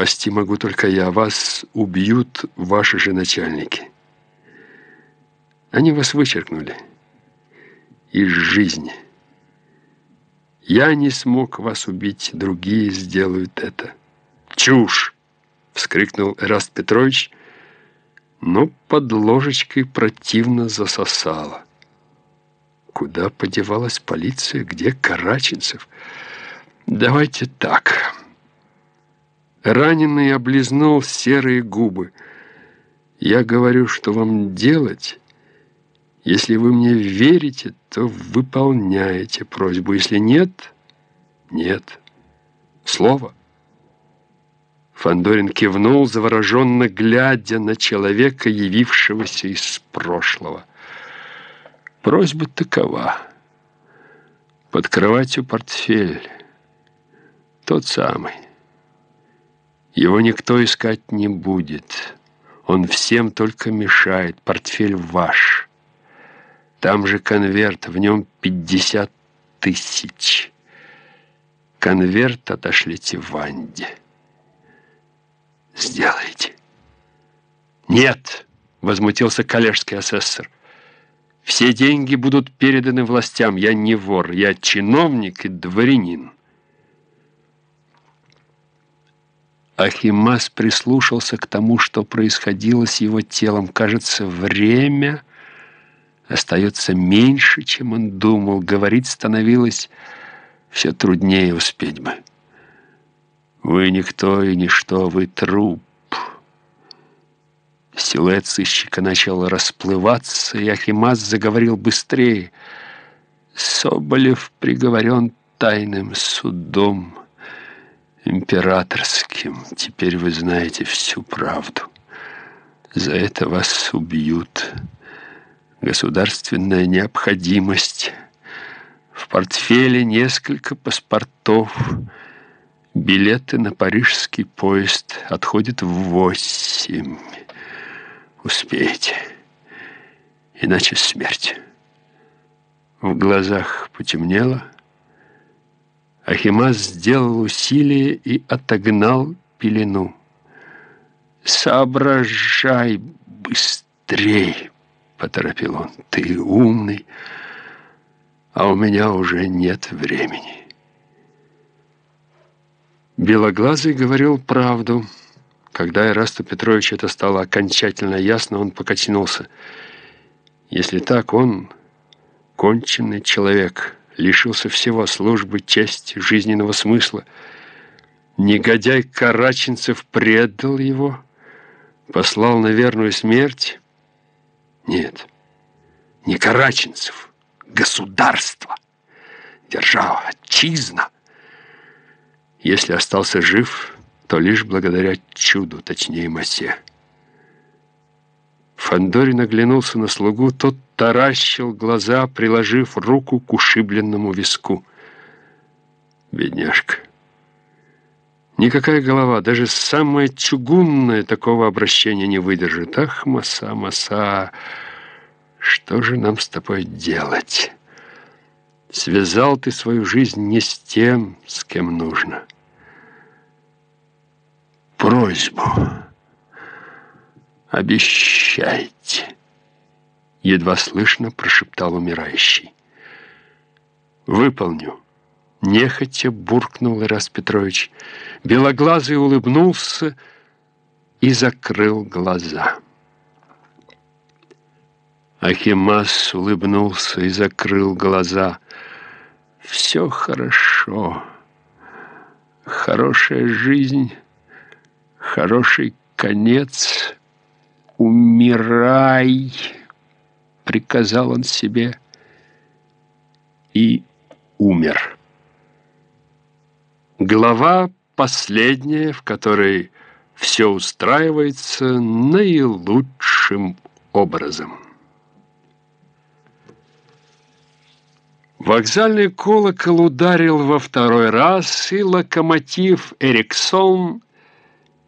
спасти могу только я. Вас убьют ваши же начальники. Они вас вычеркнули из жизни. Я не смог вас убить, другие сделают это. Чушь! Вскрикнул Эраст Петрович, но под ложечкой противно засосало. Куда подевалась полиция? Где Караченцев? Давайте так. Раненый облизнул серые губы. Я говорю, что вам делать... Если вы мне верите, то выполняете просьбу. Если нет, нет. Слово. Фандорин кивнул, завороженно глядя на человека, явившегося из прошлого. Просьба такова. Под кроватью портфель. Тот самый. Его никто искать не будет. Он всем только мешает. Портфель ваш. Там же конверт, в нем 50 тысяч. Конверт отошлите Ванде. Сделайте. Нет, возмутился коллежский асессор. Все деньги будут переданы властям. Я не вор, я чиновник и дворянин. Ахимас прислушался к тому, что происходило с его телом. Кажется, время остается меньше, чем он думал. Говорить становилось все труднее успеть бы. Вы никто и ничто, вы труп. Силуэт сыщика начал расплываться, и Ахимаз заговорил быстрее. Соболев приговорен тайным судом императорским. Теперь вы знаете всю правду. За это вас убьют государственная необходимость. В портфеле несколько паспортов. Билеты на парижский поезд отходят в восемь. Успеете. Иначе смерть. В глазах потемнело. Ахимас сделал усилие и отогнал пелену. «Соображай быстрей!» поторопил он. «Ты умный, а у меня уже нет времени». Белоглазый говорил правду. Когда Ирасту Петрович это стало окончательно ясно, он покачнулся. Если так, он, конченый человек, лишился всего службы, чести, жизненного смысла. Негодяй Караченцев предал его, послал на верную смерть, нет, не Караченцев, государство, держава, отчизна. Если остался жив, то лишь благодаря чуду, точнее массе. Фандорин оглянулся на слугу, тот таращил глаза, приложив руку к ушибленному виску. Бедняжка. Никакая голова, даже самая чугунная, такого обращения не выдержит. Ах, маса, маса, что же нам с тобой делать? Связал ты свою жизнь не с тем, с кем нужно. Просьбу. Обещайте. Едва слышно прошептал умирающий. Выполню. Нехотя буркнул Ирас Петрович. Белоглазый улыбнулся и закрыл глаза. Ахимас улыбнулся и закрыл глаза. «Все хорошо. Хорошая жизнь, хороший конец. Умирай!» — приказал он себе и умер. Глава последняя, в которой все устраивается наилучшим образом. Вокзальный колокол ударил во второй раз, и локомотив «Эриксон»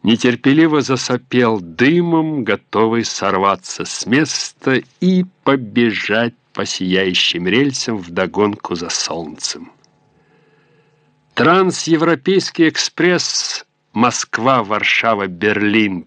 нетерпеливо засопел дымом, готовый сорваться с места и побежать по сияющим рельсам вдогонку за солнцем. Трансевропейский экспресс Москва, Варшава, Берлин,